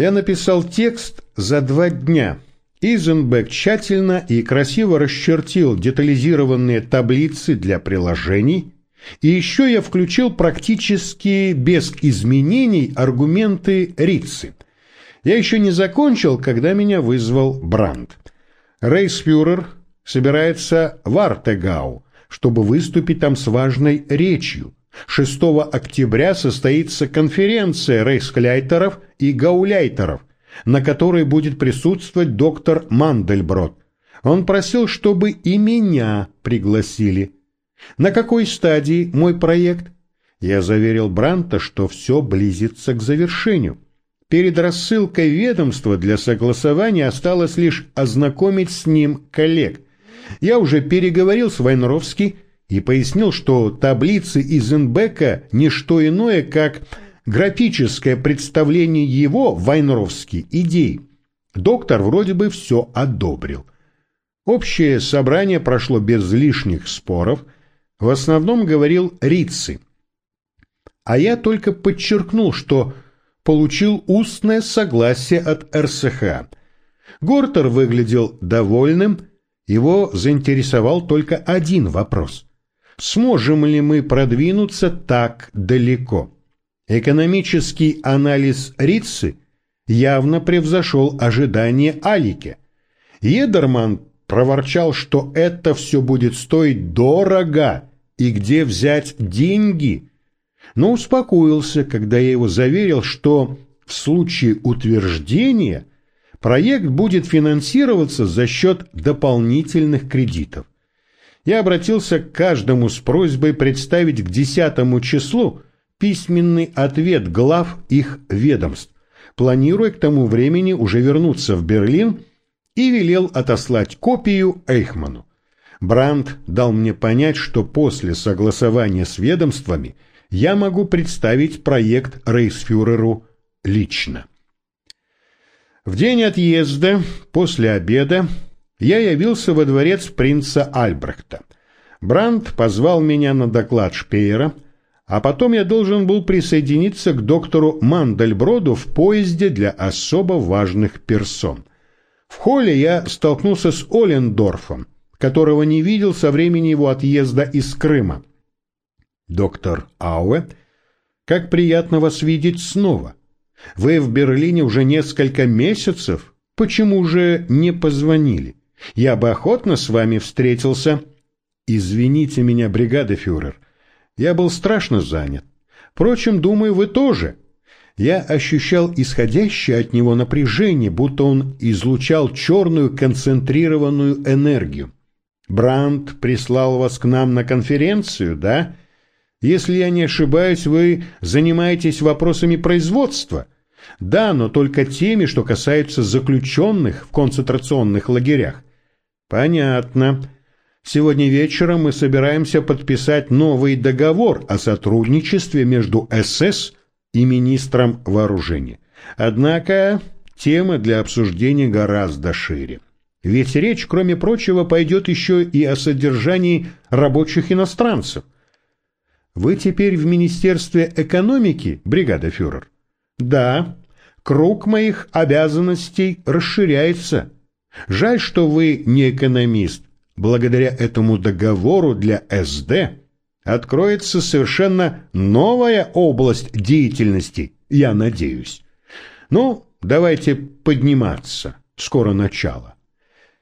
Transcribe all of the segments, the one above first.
Я написал текст за два дня. Изенбек тщательно и красиво расчертил детализированные таблицы для приложений, и еще я включил практически без изменений аргументы Ритцы. Я еще не закончил, когда меня вызвал Бранд. Рейсфюрер собирается в Артегау, чтобы выступить там с важной речью. 6 октября состоится конференция рейхскляйтеров и гауляйтеров, на которой будет присутствовать доктор Мандельброд. Он просил, чтобы и меня пригласили. На какой стадии мой проект? Я заверил Бранта, что все близится к завершению. Перед рассылкой ведомства для согласования осталось лишь ознакомить с ним коллег. Я уже переговорил с Вайнровски и пояснил, что таблицы из Инбека – не что иное, как графическое представление его, Вайнровски, идей. Доктор вроде бы все одобрил. Общее собрание прошло без лишних споров, в основном говорил Рицци. А я только подчеркнул, что получил устное согласие от РСХ. Гортер выглядел довольным, его заинтересовал только один вопрос. Сможем ли мы продвинуться так далеко? Экономический анализ Ритцы явно превзошел ожидания Алике. Едерман проворчал, что это все будет стоить дорого, и где взять деньги – но успокоился, когда я его заверил, что в случае утверждения проект будет финансироваться за счет дополнительных кредитов. Я обратился к каждому с просьбой представить к 10 числу письменный ответ глав их ведомств, планируя к тому времени уже вернуться в Берлин и велел отослать копию Эйхману. Бранд дал мне понять, что после согласования с ведомствами – я могу представить проект рейсфюреру лично. В день отъезда, после обеда, я явился во дворец принца Альбрехта. Бранд позвал меня на доклад Шпеера, а потом я должен был присоединиться к доктору Мандельброду в поезде для особо важных персон. В холле я столкнулся с Олендорфом, которого не видел со времени его отъезда из Крыма. Доктор Ауэ, как приятно вас видеть снова. Вы в Берлине уже несколько месяцев. Почему же не позвонили? Я бы охотно с вами встретился. Извините меня, бригадефюрер. Я был страшно занят. Впрочем, думаю, вы тоже. Я ощущал исходящее от него напряжение, будто он излучал черную концентрированную энергию. Бранд прислал вас к нам на конференцию, да? Если я не ошибаюсь, вы занимаетесь вопросами производства. Да, но только теми, что касаются заключенных в концентрационных лагерях. Понятно. Сегодня вечером мы собираемся подписать новый договор о сотрудничестве между СС и министром вооружения. Однако тема для обсуждения гораздо шире. Ведь речь, кроме прочего, пойдет еще и о содержании рабочих иностранцев – вы теперь в Министерстве экономики, бригада фюрер? Да, круг моих обязанностей расширяется. Жаль, что вы не экономист. Благодаря этому договору для СД откроется совершенно новая область деятельности, я надеюсь. Ну, давайте подниматься. Скоро начало.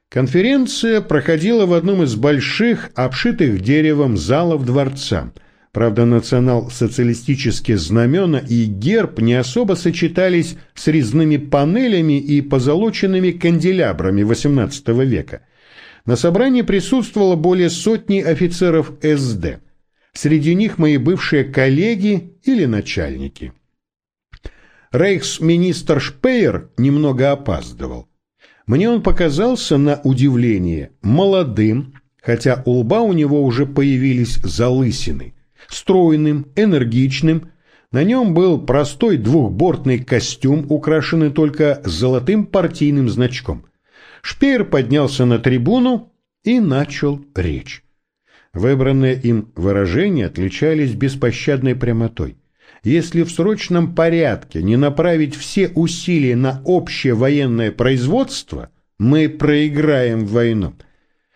Конференция проходила в одном из больших, обшитых деревом залов дворца – Правда, национал-социалистические знамена и герб не особо сочетались с резными панелями и позолоченными канделябрами XVIII века. На собрании присутствовало более сотни офицеров СД. Среди них мои бывшие коллеги или начальники. Рейхсминистр Шпеер немного опаздывал. Мне он показался, на удивление, молодым, хотя у лба у него уже появились залысины стройным, энергичным. На нем был простой двухбортный костюм, украшенный только золотым партийным значком. Шпеер поднялся на трибуну и начал речь. Выбранные им выражения отличались беспощадной прямотой. если в срочном порядке не направить все усилия на общее военное производство, мы проиграем войну.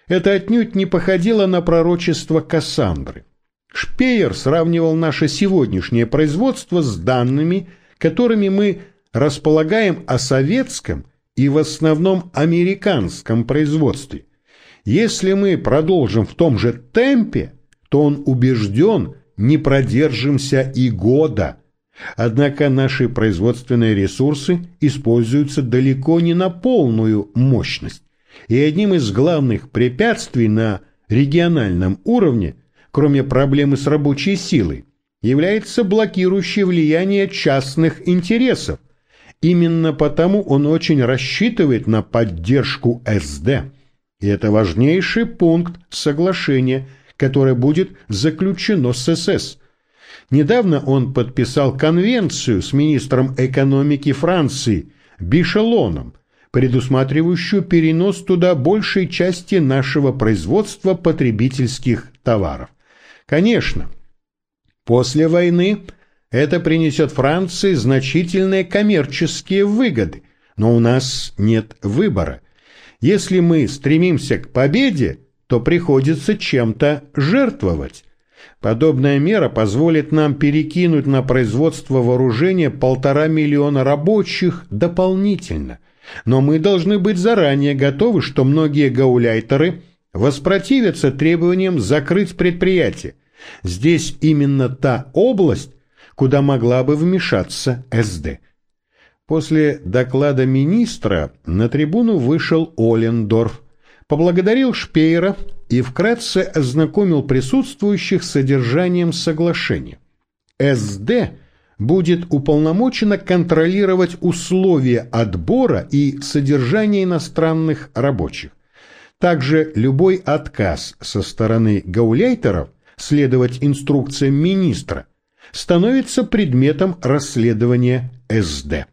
Это отнюдь не походило на пророчество Кассандры. Шпеер сравнивал наше сегодняшнее производство с данными, которыми мы располагаем о советском и в основном американском производстве. Если мы продолжим в том же темпе, то он убежден, не продержимся и года. Однако наши производственные ресурсы используются далеко не на полную мощность. И одним из главных препятствий на региональном уровне, кроме проблемы с рабочей силой, является блокирующее влияние частных интересов. Именно потому он очень рассчитывает на поддержку СД. И это важнейший пункт соглашения, которое будет заключено с СС. Недавно он подписал конвенцию с министром экономики Франции Бишелоном, предусматривающую перенос туда большей части нашего производства потребительских товаров. Конечно, после войны это принесет Франции значительные коммерческие выгоды, но у нас нет выбора. Если мы стремимся к победе, то приходится чем-то жертвовать. Подобная мера позволит нам перекинуть на производство вооружения полтора миллиона рабочих дополнительно. Но мы должны быть заранее готовы, что многие гауляйтеры воспротивятся требованиям закрыть предприятие. Здесь именно та область, куда могла бы вмешаться СД. После доклада министра на трибуну вышел Олендорф, поблагодарил Шпеера и вкратце ознакомил присутствующих с содержанием соглашения. СД будет уполномочена контролировать условия отбора и содержания иностранных рабочих. Также любой отказ со стороны гауляйтеров следовать инструкциям министра становится предметом расследования СД.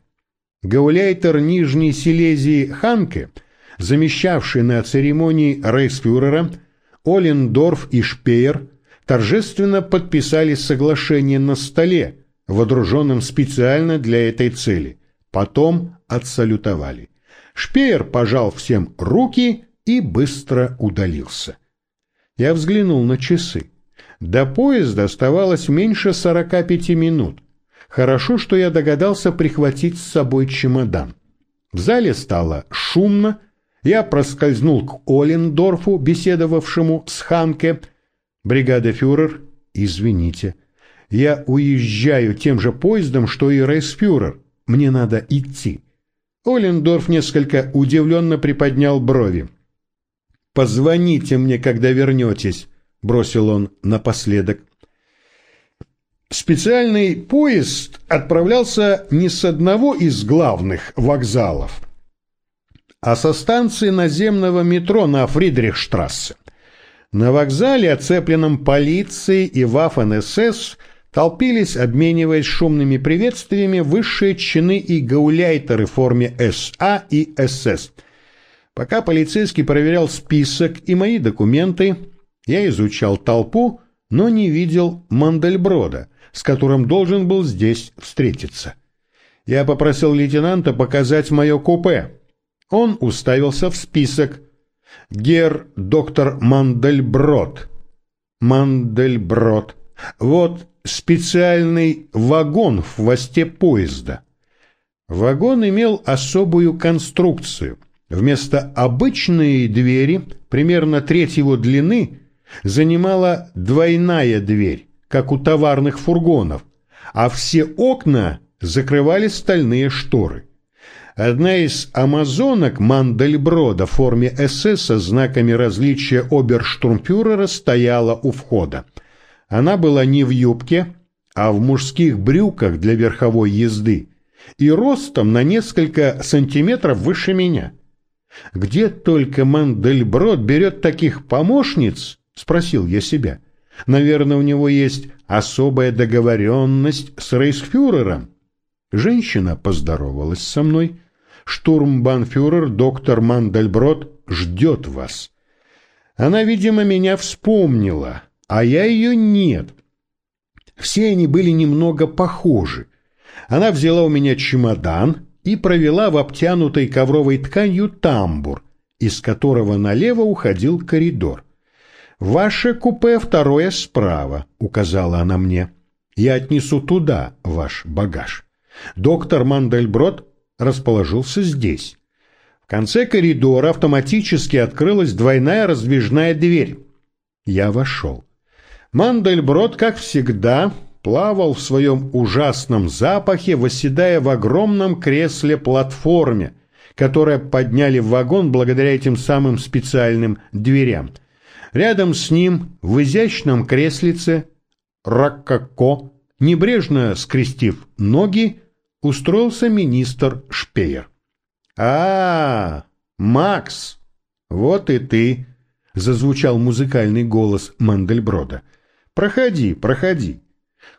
Гауляйтер Нижней Силезии Ханке, замещавший на церемонии рейхсфюрера, Олендорф и Шпеер торжественно подписали соглашение на столе, водруженном специально для этой цели. Потом отсалютовали. Шпеер пожал всем руки и быстро удалился. Я взглянул на часы. До поезда оставалось меньше 45 минут. Хорошо, что я догадался прихватить с собой чемодан. В зале стало шумно. Я проскользнул к Олендорфу, беседовавшему с Ханке. «Бригада фюрер, извините, я уезжаю тем же поездом, что и рейсфюрер. Мне надо идти». Олендорф несколько удивленно приподнял брови. «Позвоните мне, когда вернетесь», — бросил он напоследок. Специальный поезд отправлялся не с одного из главных вокзалов, а со станции наземного метро на Фридрихштрассе. На вокзале, оцепленном полицией и Ваффен-СС, толпились, обмениваясь шумными приветствиями, высшие чины и гауляйтеры в форме СА и СС. Пока полицейский проверял список и мои документы, я изучал толпу, но не видел Мандельброда – с которым должен был здесь встретиться. Я попросил лейтенанта показать мое купе. Он уставился в список. Гер доктор Мандельброд. Мандельброд. Вот специальный вагон в хвосте поезда. Вагон имел особую конструкцию. Вместо обычной двери, примерно треть его длины, занимала двойная дверь как у товарных фургонов, а все окна закрывали стальные шторы. Одна из амазонок Мандельброда в форме СС со знаками различия оберштурмфюрера стояла у входа. Она была не в юбке, а в мужских брюках для верховой езды и ростом на несколько сантиметров выше меня. «Где только Мандельброд берет таких помощниц?» — спросил я себя. — Наверное, у него есть особая договоренность с рейхсфюрером. Женщина поздоровалась со мной. Штурмбанфюрер доктор Мандельброд ждет вас. Она, видимо, меня вспомнила, а я ее нет. Все они были немного похожи. Она взяла у меня чемодан и провела в обтянутой ковровой тканью тамбур, из которого налево уходил коридор. «Ваше купе второе справа», — указала она мне. «Я отнесу туда ваш багаж». Доктор Мандельброд расположился здесь. В конце коридора автоматически открылась двойная раздвижная дверь. Я вошел. Мандельброд, как всегда, плавал в своем ужасном запахе, восседая в огромном кресле-платформе, которое подняли в вагон благодаря этим самым специальным дверям — Рядом с ним, в изящном креслице, ракако, небрежно скрестив ноги, устроился министр Шпеер. -а, -а Макс, вот и ты!» — зазвучал музыкальный голос Мандельброда. «Проходи, проходи».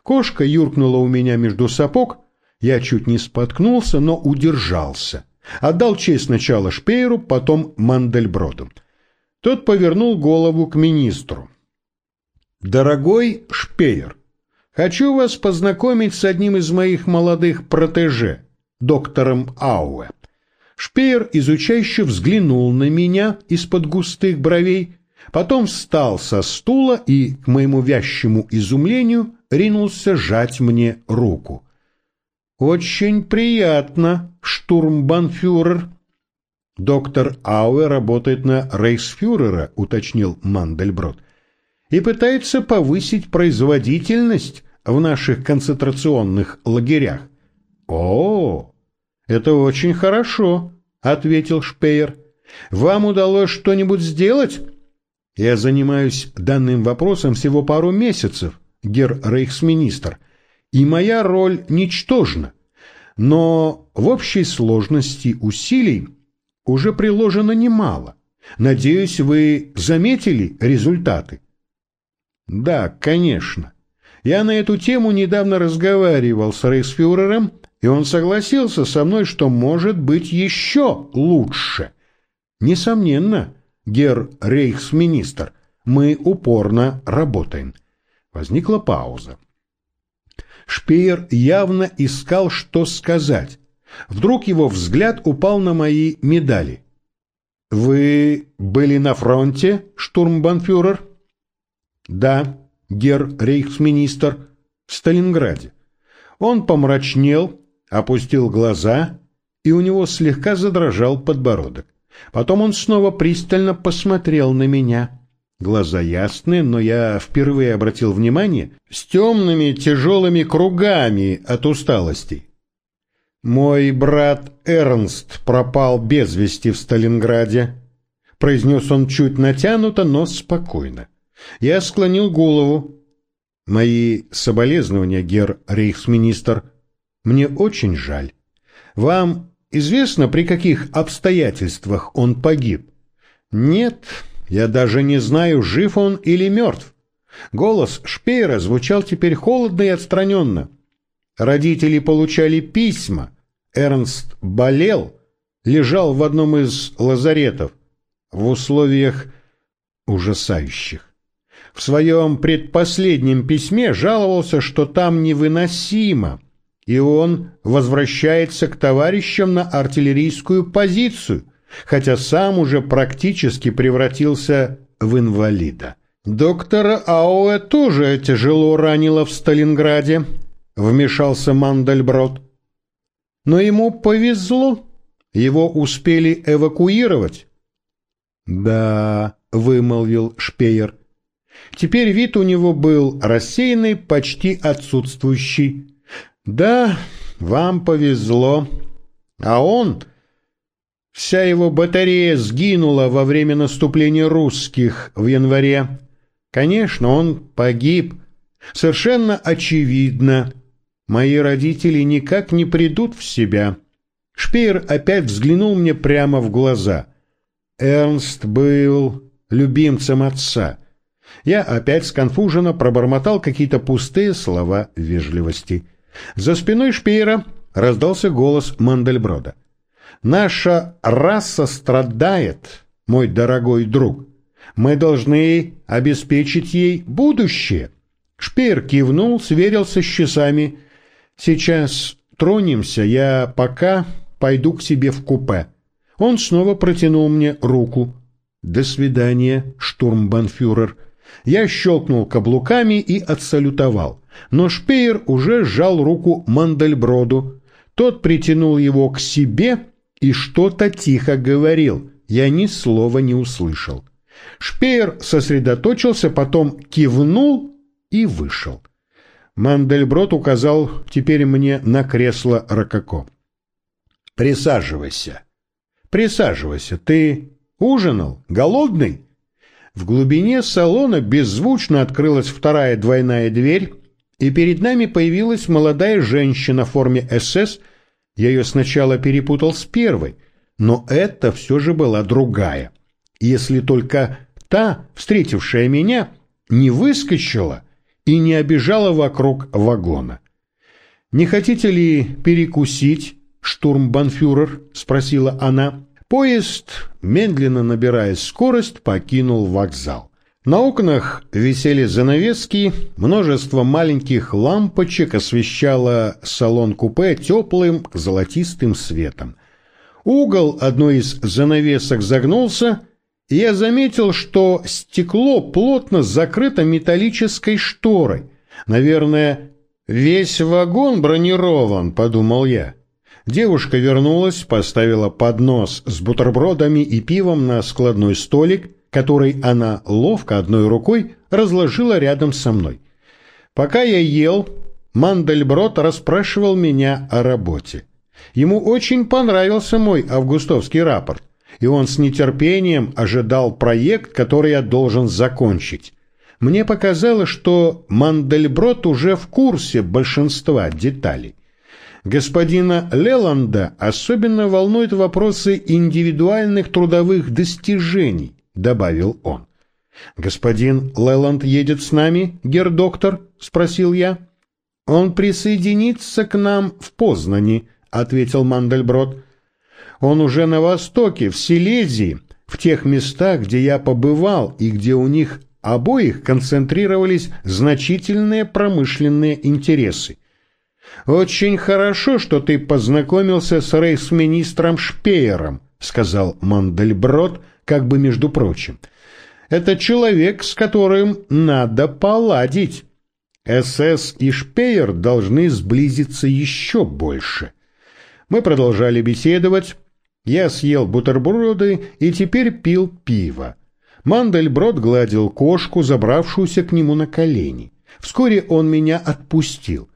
Кошка юркнула у меня между сапог, я чуть не споткнулся, но удержался. Отдал честь сначала Шпееру, потом Мандельброду. Тот повернул голову к министру. «Дорогой Шпеер, хочу вас познакомить с одним из моих молодых протеже, доктором Ауэ». Шпеер изучающе взглянул на меня из-под густых бровей, потом встал со стула и, к моему вязчему изумлению, ринулся жать мне руку. «Очень приятно, штурмбанфюрер», «Доктор Ауэ работает на рейхсфюрера», — уточнил Мандельброд, «и пытается повысить производительность в наших концентрационных лагерях». «О, это очень хорошо», — ответил Шпеер. «Вам удалось что-нибудь сделать?» «Я занимаюсь данным вопросом всего пару месяцев, гер рейхсминистр, и моя роль ничтожна. Но в общей сложности усилий уже приложено немало. Надеюсь, вы заметили результаты? Да, конечно. Я на эту тему недавно разговаривал с рейхсфюрером, и он согласился со мной, что может быть еще лучше. Несомненно, гер рейхсминистр, мы упорно работаем. Возникла пауза. Шпеер явно искал, что сказать, Вдруг его взгляд упал на мои медали. «Вы были на фронте, штурмбанфюрер?» «Да, гер рейхсминистр, в Сталинграде». Он помрачнел, опустил глаза, и у него слегка задрожал подбородок. Потом он снова пристально посмотрел на меня. Глаза ясные, но я впервые обратил внимание, с темными тяжелыми кругами от усталости. «Мой брат Эрнст пропал без вести в Сталинграде», — произнес он чуть натянуто, но спокойно. Я склонил голову. «Мои соболезнования, гер рейхсминистр. Мне очень жаль. Вам известно, при каких обстоятельствах он погиб?» «Нет, я даже не знаю, жив он или мертв». Голос Шпеера звучал теперь холодно и отстраненно. Родители получали письма. Эрнст болел, лежал в одном из лазаретов в условиях ужасающих. В своем предпоследнем письме жаловался, что там невыносимо, и он возвращается к товарищам на артиллерийскую позицию, хотя сам уже практически превратился в инвалида. Доктора Ауэ тоже тяжело ранило в Сталинграде, — вмешался Мандельброд. «Но ему повезло. Его успели эвакуировать». «Да», — вымолвил Шпеер. Теперь вид у него был рассеянный, почти отсутствующий. «Да, вам повезло. А он...» Вся его батарея сгинула во время наступления русских в январе. Конечно, он погиб. Совершенно очевидно. Мои родители никак не придут в себя. Шпеер опять взглянул мне прямо в глаза. Эрнст был любимцем отца. Я опять сконфуженно пробормотал какие-то пустые слова вежливости. За спиной Шпеера раздался голос Мандельброда. «Наша раса страдает, мой дорогой друг. Мы должны обеспечить ей будущее». Шпеер кивнул, сверился с часами. «Сейчас тронемся, я пока пойду к себе в купе». Он снова протянул мне руку. «До свидания, штурмбанфюрер». Я щелкнул каблуками и отсалютовал, но Шпеер уже сжал руку Мандельброду. Тот притянул его к себе и что-то тихо говорил. Я ни слова не услышал. Шпеер сосредоточился, потом кивнул и вышел. Мандельброд указал теперь мне на кресло Рококо. «Присаживайся. Присаживайся. Ты ужинал? Голодный?» В глубине салона беззвучно открылась вторая двойная дверь, и перед нами появилась молодая женщина в форме СС. Я ее сначала перепутал с первой, но это все же была другая. Если только та, встретившая меня, не выскочила и не обижала вокруг вагона. «Не хотите ли перекусить, штурмбанфюрер?» — спросила она. Поезд, медленно набирая скорость, покинул вокзал. На окнах висели занавески, множество маленьких лампочек освещало салон-купе теплым золотистым светом. Угол одной из занавесок загнулся, и я заметил, что стекло плотно закрыто металлической шторой. Наверное, весь вагон бронирован, подумал я. Девушка вернулась, поставила поднос с бутербродами и пивом на складной столик, который она ловко одной рукой разложила рядом со мной. Пока я ел, Мандельброд расспрашивал меня о работе. Ему очень понравился мой августовский рапорт, и он с нетерпением ожидал проект, который я должен закончить. Мне показалось, что Мандельброд уже в курсе большинства деталей. Господина Леланда особенно волнуют вопросы индивидуальных трудовых достижений, добавил он. Господин Леланд едет с нами, гердоктор? спросил я. Он присоединится к нам в Познани, ответил Мандельброд. Он уже на востоке, в Силезии, в тех местах, где я побывал и где у них обоих концентрировались значительные промышленные интересы. «Очень хорошо, что ты познакомился с рейс-министром Шпеером», — сказал Мандельброд, как бы между прочим. «Это человек, с которым надо поладить. СС и Шпеер должны сблизиться еще больше». Мы продолжали беседовать. Я съел бутерброды и теперь пил пиво. Мандельброд гладил кошку, забравшуюся к нему на колени. Вскоре он меня отпустил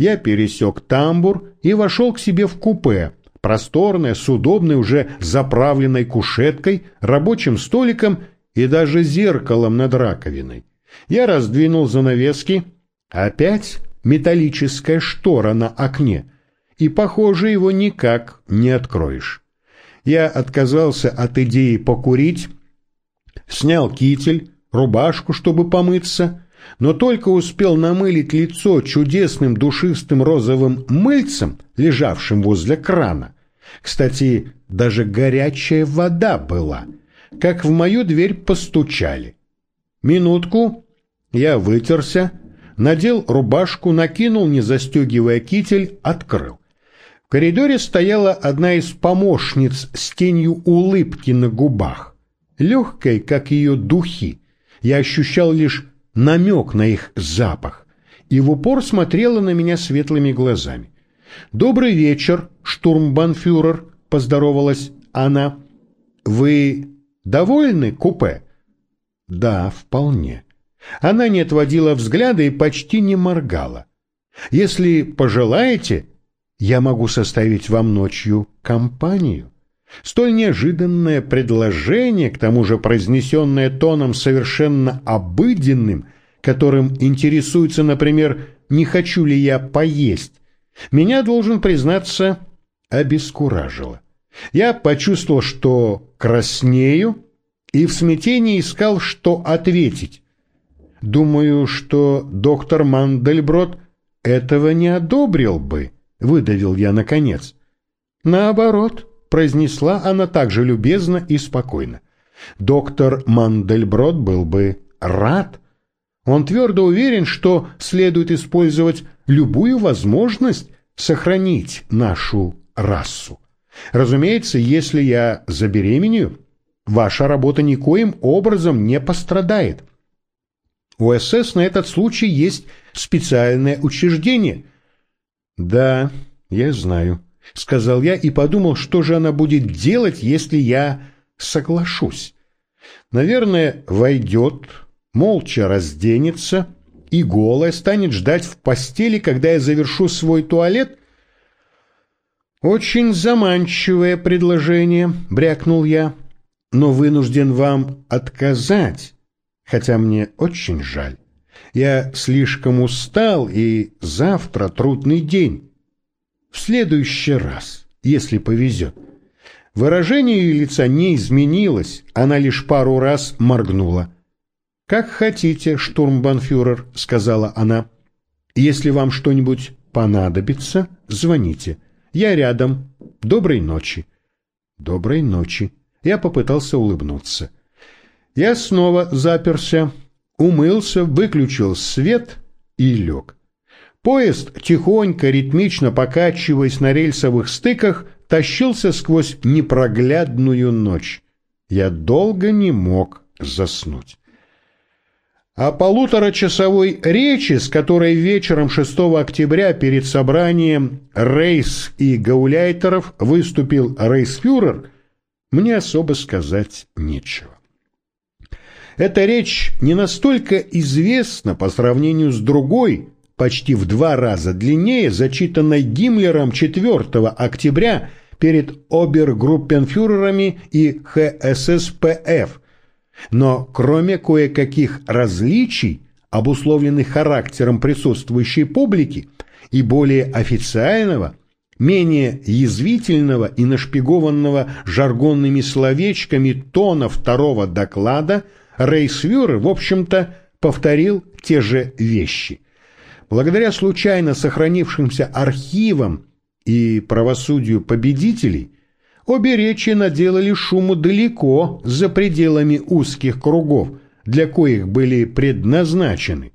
я пересек тамбур и вошел к себе в купе, просторное, с удобной уже заправленной кушеткой, рабочим столиком и даже зеркалом над раковиной. Я раздвинул занавески, опять металлическая штора на окне, и, похоже, его никак не откроешь. Я отказался от идеи покурить, снял китель, рубашку, чтобы помыться, но только успел намылить лицо чудесным душистым розовым мыльцем, лежавшим возле крана. Кстати, даже горячая вода была, как в мою дверь постучали. Минутку, я вытерся, надел рубашку, накинул, не застегивая китель, открыл. В коридоре стояла одна из помощниц с тенью улыбки на губах, легкой, как ее духи. Я ощущал лишь намек на их запах, и в упор смотрела на меня светлыми глазами. «Добрый вечер, штурмбанфюрер», — поздоровалась она. «Вы довольны купе?» «Да, вполне». Она не отводила взгляда и почти не моргала. «Если пожелаете, я могу составить вам ночью компанию». Столь неожиданное предложение, к тому же произнесенное тоном совершенно обыденным, которым интересуется, например, «не хочу ли я поесть», меня, должен признаться, обескуражило. Я почувствовал, что краснею, и в смятении искал, что ответить. Думаю, что доктор Мандельброд этого не одобрил бы, выдавил я наконец. Наоборот, произнесла она также любезно и спокойно. Доктор Мандельброд был бы рад. Он твердо уверен, что следует использовать любую возможность сохранить нашу расу. Разумеется, если я забеременею, ваша работа никоим образом не пострадает. У СС на этот случай есть специальное учреждение. Да, я знаю, сказал я и подумал, что же она будет делать, если я соглашусь. Наверное, войдет, молча разденется и голая станет ждать в постели, когда я завершу свой туалет? Очень заманчивое предложение, брякнул я, но вынужден вам отказать, хотя мне очень жаль. Я слишком устал, и завтра трудный день. В следующий раз, если повезет. Выражение ее лица не изменилось, она лишь пару раз моргнула. «Как хотите, штурмбанфюрер», — сказала она. «Если вам что-нибудь понадобится, звоните. Я рядом. Доброй ночи». «Доброй ночи». Я попытался улыбнуться. Я снова заперся, умылся, выключил свет и лег. Поезд, тихонько, ритмично покачиваясь на рельсовых стыках, тащился сквозь непроглядную ночь. Я долго не мог заснуть. О полуторачасовой речи, с которой вечером 6 октября перед собранием Рейс и Гауляйтеров выступил рейсфюрер, мне особо сказать нечего. Эта речь не настолько известна по сравнению с другой, почти в два раза длиннее, зачитанной Гиммлером 4 октября перед обергруппенфюрерами и ХССПФ. Но кроме кое-каких различий, обусловленных характером присутствующей публики, и более официального, менее язвительного и нашпигованного жаргонными словечками тона второго доклада, Рейсвюрер, в общем-то, повторил те же вещи. Благодаря случайно сохранившимся архивам и правосудию победителей, обе речи наделали шуму далеко за пределами узких кругов, для коих были предназначены.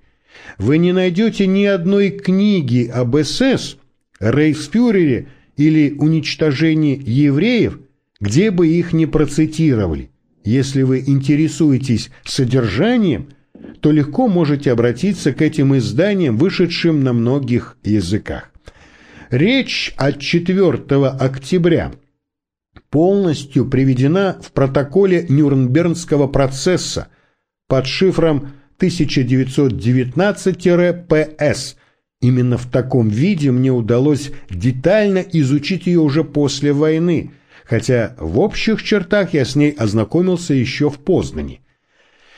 Вы не найдете ни одной книги об СС, рейхсфюрере или уничтожении евреев, где бы их не процитировали. Если вы интересуетесь содержанием, то легко можете обратиться к этим изданиям, вышедшим на многих языках. Речь от 4 октября полностью приведена в протоколе Нюрнбергского процесса под шифром 1919-ПС. Именно в таком виде мне удалось детально изучить ее уже после войны, хотя в общих чертах я с ней ознакомился еще в Познани.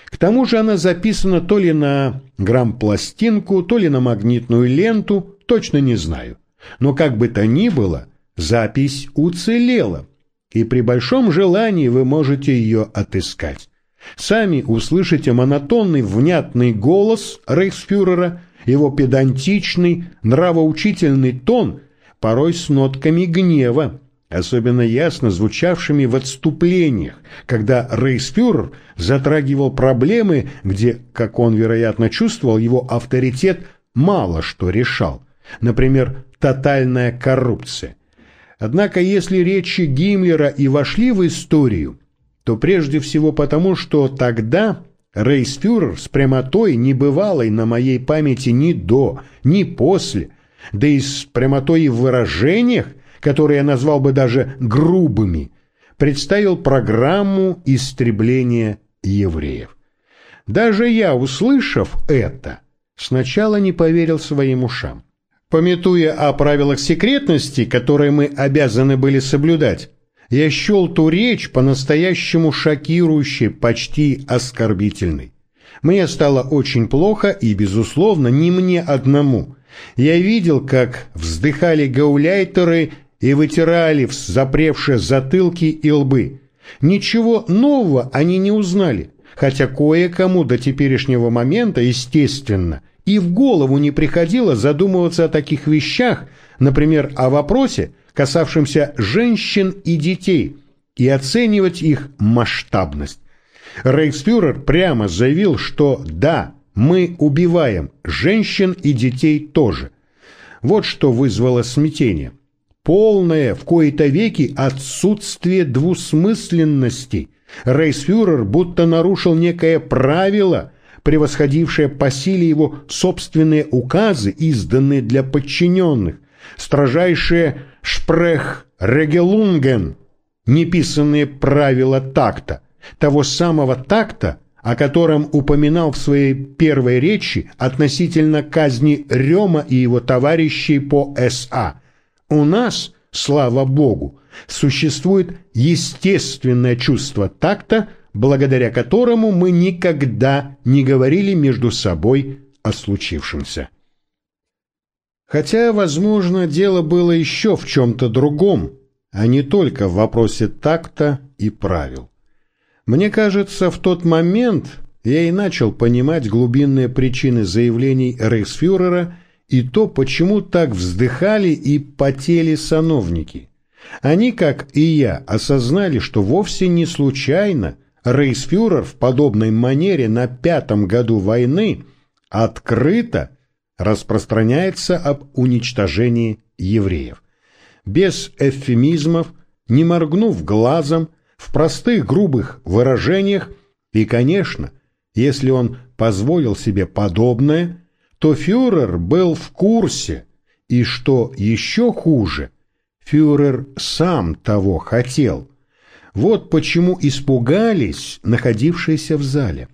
К тому же она записана то ли на грамм-пластинку, то ли на магнитную ленту, точно не знаю. Но как бы то ни было, запись уцелела, и при большом желании вы можете ее отыскать. Сами услышите монотонный внятный голос рейхсфюрера, его педантичный, нравоучительный тон, порой с нотками гнева, особенно ясно звучавшими в отступлениях, когда рейхсфюрер затрагивал проблемы, где, как он, вероятно, чувствовал, его авторитет мало что решал. Например, тотальная коррупция. Однако, если речи Гиммлера и вошли в историю, то прежде всего потому, что тогда рейхсфюрер с прямотой небывалой на моей памяти ни до, ни после, да и с прямотой в выражениях, которые я назвал бы даже грубыми, представил программу истребления евреев. Даже я, услышав это, сначала не поверил своим ушам. Пометуя о правилах секретности, которые мы обязаны были соблюдать, я счел ту речь по-настоящему шокирующей, почти оскорбительной. Мне стало очень плохо и, безусловно, не мне одному. Я видел, как вздыхали гауляйтеры и вытирали запревшие затылки и лбы. Ничего нового они не узнали, хотя кое-кому до теперешнего момента, естественно, и в голову не приходило задумываться о таких вещах, например, о вопросе, касавшемся женщин и детей, и оценивать их масштабность. Рейхсфюрер прямо заявил, что да, мы убиваем женщин и детей тоже. Вот что вызвало смятение. Полное в кои-то веки отсутствие двусмысленности. Рейсфюрер будто нарушил некое правило, превосходившее по силе его собственные указы, изданные для подчиненных, строжайшие шпрех регелунген, неписанные правила такта, того самого такта, о котором упоминал в своей первой речи относительно казни Рема и его товарищей по СА. У нас, слава Богу, существует естественное чувство такта, благодаря которому мы никогда не говорили между собой о случившемся. Хотя, возможно, дело было еще в чем-то другом, а не только в вопросе такта и правил. Мне кажется, в тот момент я и начал понимать глубинные причины заявлений рейхсфюрера и то, почему так вздыхали и потели сановники. Они, как и я, осознали, что вовсе не случайно рейхсфюрер в подобной манере на пятом году войны открыто распространяется об уничтожении евреев. Без эвфемизмов, не моргнув глазом, в простых грубых выражениях, и, конечно, если он позволил себе подобное, то фюрер был в курсе, и, что еще хуже, фюрер сам того хотел. Вот почему испугались находившиеся в зале.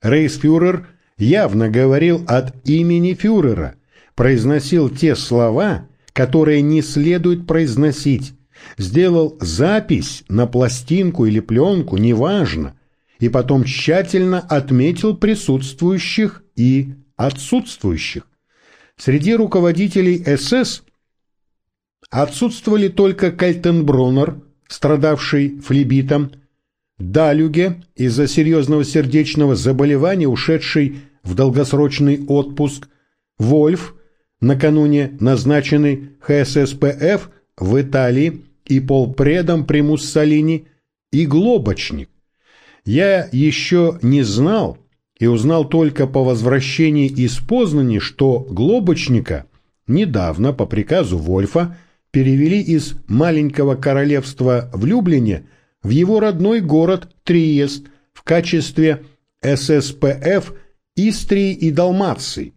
Рейсфюрер явно говорил от имени фюрера, произносил те слова, которые не следует произносить, сделал запись на пластинку или пленку, неважно, и потом тщательно отметил присутствующих и отсутствующих. Среди руководителей СС отсутствовали только Кальтенбронер, страдавший флебитом, Далюге из-за серьезного сердечного заболевания, ушедший в долгосрочный отпуск, Вольф, накануне назначенный ХССПФ в Италии, и полпредом при Муссолини, и Глобочник. Я еще не знал и узнал только по возвращении из Познани, что Глобочника недавно по приказу Вольфа перевели из маленького королевства в Люблине в его родной город Триест в качестве ССПФ Истрии и Далмации.